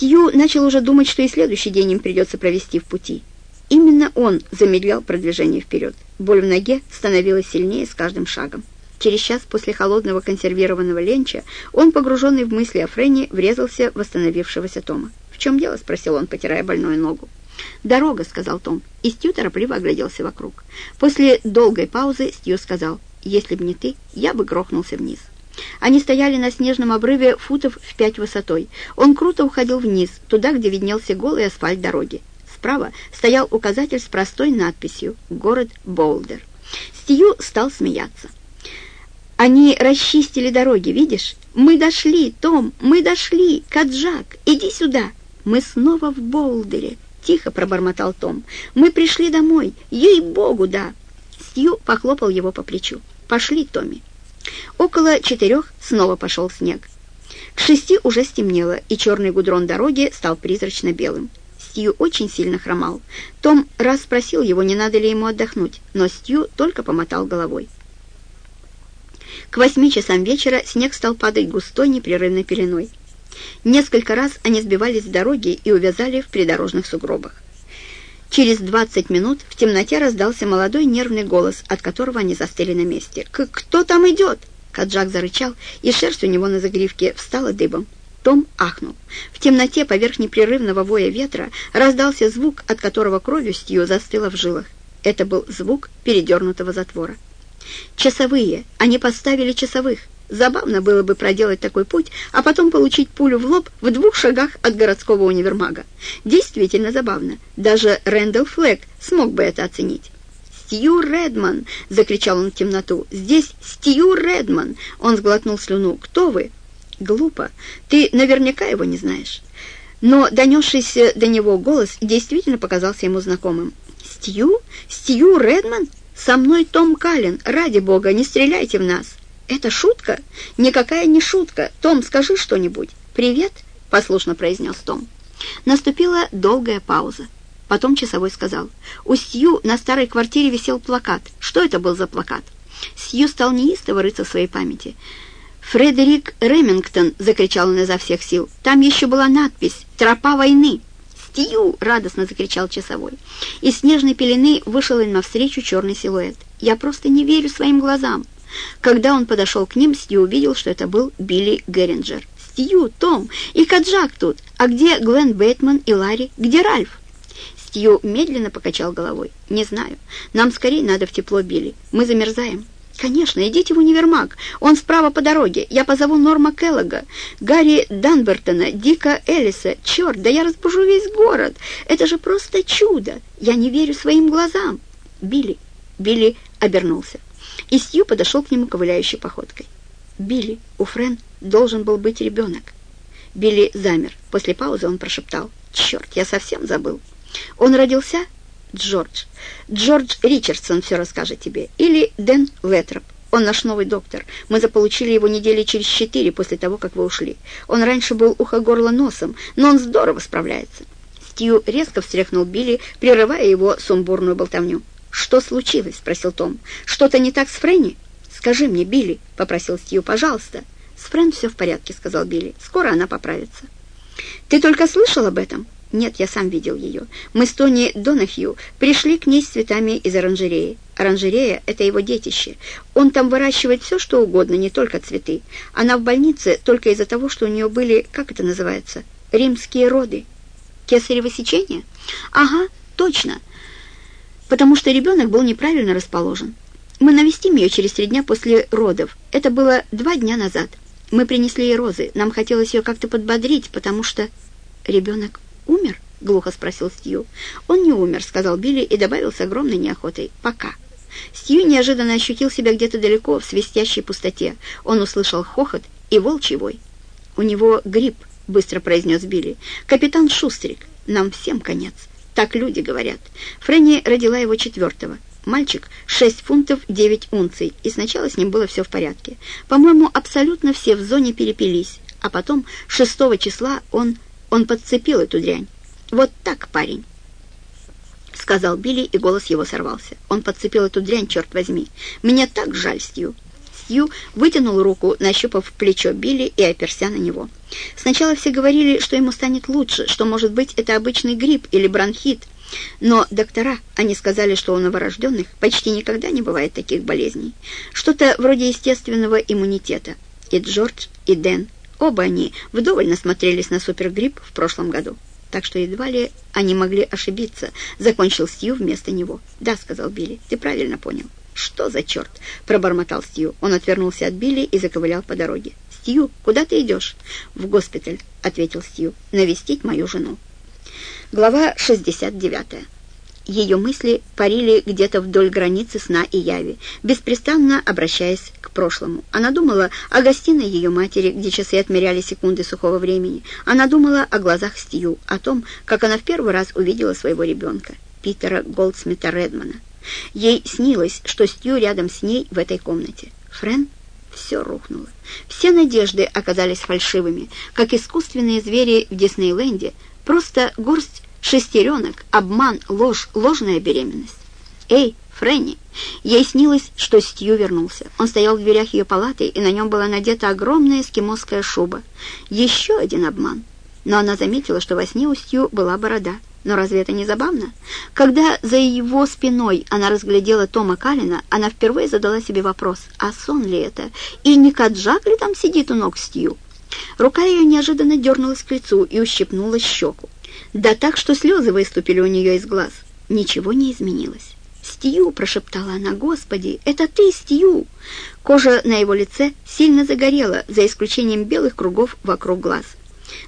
Стью начал уже думать, что и следующий день им придется провести в пути. Именно он замедлял продвижение вперед. Боль в ноге становилась сильнее с каждым шагом. Через час после холодного консервированного ленча он, погруженный в мысли о Френни, врезался в восстановившегося Тома. «В чем дело?» — спросил он, потирая больную ногу. «Дорога», — сказал Том, и Стью торопливо огляделся вокруг. После долгой паузы Стью сказал, «Если б не ты, я бы грохнулся вниз». Они стояли на снежном обрыве футов в пять высотой. Он круто уходил вниз, туда, где виднелся голый асфальт дороги. Справа стоял указатель с простой надписью «Город Болдер». Стью стал смеяться. «Они расчистили дороги, видишь? Мы дошли, Том, мы дошли! Каджак, иди сюда! Мы снова в Болдере!» Тихо пробормотал Том. «Мы пришли домой! Ей-богу, да!» Стью похлопал его по плечу. «Пошли, Томми!» Около четырех снова пошел снег. К шести уже стемнело, и черный гудрон дороги стал призрачно-белым. Стью очень сильно хромал. Том раз спросил его, не надо ли ему отдохнуть, но Стью только помотал головой. К восьми часам вечера снег стал падать густой непрерывной пеленой. Несколько раз они сбивались с дороги и увязали в придорожных сугробах. Через двадцать минут в темноте раздался молодой нервный голос, от которого они застыли на месте. «Кто там идет?» Каджак зарычал, и шерсть у него на загривке встала дыбом. Том ахнул. В темноте поверх непрерывного воя ветра раздался звук, от которого кровью Стью застыла в жилах. Это был звук передернутого затвора. «Часовые! Они поставили часовых!» Забавно было бы проделать такой путь, а потом получить пулю в лоб в двух шагах от городского универмага. Действительно забавно. Даже Рэндалл Флэг смог бы это оценить. «Стью Редман!» — закричал он в темноту. «Здесь Стью Редман!» Он сглотнул слюну. «Кто вы?» «Глупо. Ты наверняка его не знаешь». Но донесшийся до него голос действительно показался ему знакомым. «Стью? Стью Редман? Со мной Том Каллен. Ради бога, не стреляйте в нас!» «Это шутка?» «Никакая не шутка. Том, скажи что-нибудь». «Привет», — послушно произнес Том. Наступила долгая пауза. Потом часовой сказал. «У Сью на старой квартире висел плакат. Что это был за плакат?» Сью стал неистово рыться в своей памяти. «Фредерик Ремингтон!» — закричал он изо всех сил. «Там еще была надпись «Тропа войны». «Стью!» — радостно закричал часовой. Из снежной пелены вышел им навстречу черный силуэт. «Я просто не верю своим глазам!» Когда он подошел к ним, Стью увидел, что это был Билли Герринджер. «Стью, Том, и Каджак тут. А где Глен Бейтман и Ларри? Где Ральф?» Стью медленно покачал головой. «Не знаю. Нам скорее надо в тепло, Билли. Мы замерзаем». «Конечно, идите в универмаг. Он справа по дороге. Я позову Норма Келлога, Гарри Данбертона, Дика Эллиса. Черт, да я разбужу весь город. Это же просто чудо. Я не верю своим глазам». «Билли». Билли обернулся и Сью подошел к нему ковыляющей походкой. «Билли, у Френ должен был быть ребенок». Билли замер. После паузы он прошептал. «Черт, я совсем забыл». «Он родился?» «Джордж. Джордж Ричардсон все расскажет тебе. Или Дэн Летроп. Он наш новый доктор. Мы заполучили его недели через четыре после того, как вы ушли. Он раньше был ухо-горло носом, но он здорово справляется». Стью резко встряхнул Билли, прерывая его сумбурную болтовню. «Что случилось?» — спросил Том. «Что-то не так с Фрэнни?» «Скажи мне, Билли», — попросил Стью, — «пожалуйста». «С Фрэн все в порядке», — сказал Билли. «Скоро она поправится». «Ты только слышал об этом?» «Нет, я сам видел ее. Мы с Тони Донахью пришли к ней с цветами из оранжереи. Оранжерея — это его детище. Он там выращивает все, что угодно, не только цветы. Она в больнице только из-за того, что у нее были, как это называется, римские роды. Кесарево сечение? Ага, точно потому что ребенок был неправильно расположен. Мы навестим ее через три дня после родов. Это было два дня назад. Мы принесли ей розы. Нам хотелось ее как-то подбодрить, потому что... «Ребенок умер?» — глухо спросил Стью. «Он не умер», — сказал Билли и добавил с огромной неохотой. «Пока». Стью неожиданно ощутил себя где-то далеко, в свистящей пустоте. Он услышал хохот и волчий вой. «У него грипп», — быстро произнес Билли. «Капитан Шустрик, нам всем конец». Так люди говорят. Фрэнни родила его четвертого. Мальчик 6 фунтов 9 унций, и сначала с ним было все в порядке. По-моему, абсолютно все в зоне перепились, а потом 6 числа он, он подцепил эту дрянь. Вот так, парень. — сказал Билли, и голос его сорвался. Он подцепил эту дрянь, черт возьми. «Мне так жаль, Стью». Стью вытянул руку, нащупав плечо Билли и оперся на него. Сначала все говорили, что ему станет лучше, что, может быть, это обычный грипп или бронхит. Но доктора, они сказали, что у новорожденных почти никогда не бывает таких болезней. Что-то вроде естественного иммунитета. И Джордж, и Дэн, оба они вдоволь насмотрелись на супергрипп в прошлом году. Так что едва ли они могли ошибиться, закончил Стью вместо него. «Да», — сказал Билли, — «ты правильно понял». «Что за черт?» — пробормотал Стью. Он отвернулся от Билли и заковылял по дороге. «Стью, куда ты идешь?» «В госпиталь», — ответил Стью, — «навестить мою жену». Глава 69. Ее мысли парили где-то вдоль границы сна и яви, беспрестанно обращаясь к прошлому. Она думала о гостиной ее матери, где часы отмеряли секунды сухого времени. Она думала о глазах Стью, о том, как она в первый раз увидела своего ребенка, Питера Голдсмита Редмана. Ей снилось, что Стью рядом с ней в этой комнате. Френ все рухнуло. Все надежды оказались фальшивыми, как искусственные звери в Диснейленде, просто горсть шестеренок, обман, ложь, ложная беременность. «Эй, Фрэнни!» Ей снилось, что Стью вернулся. Он стоял в дверях ее палаты, и на нем была надета огромная эскимосская шуба. Еще один обман. Но она заметила, что во сне у Стью была борода. Но разве это не забавно? Когда за его спиной она разглядела Тома Калина, она впервые задала себе вопрос, а сон ли это? И не Каджак ли там сидит у ног Стью? Рука ее неожиданно дернулась к лицу и ущипнула щеку. Да так, что слезы выступили у нее из глаз. Ничего не изменилось. «Стью!» — прошептала она. «Господи, это ты, Стью!» Кожа на его лице сильно загорела, за исключением белых кругов вокруг глаз.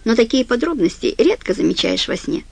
Но такие подробности редко замечаешь во сне.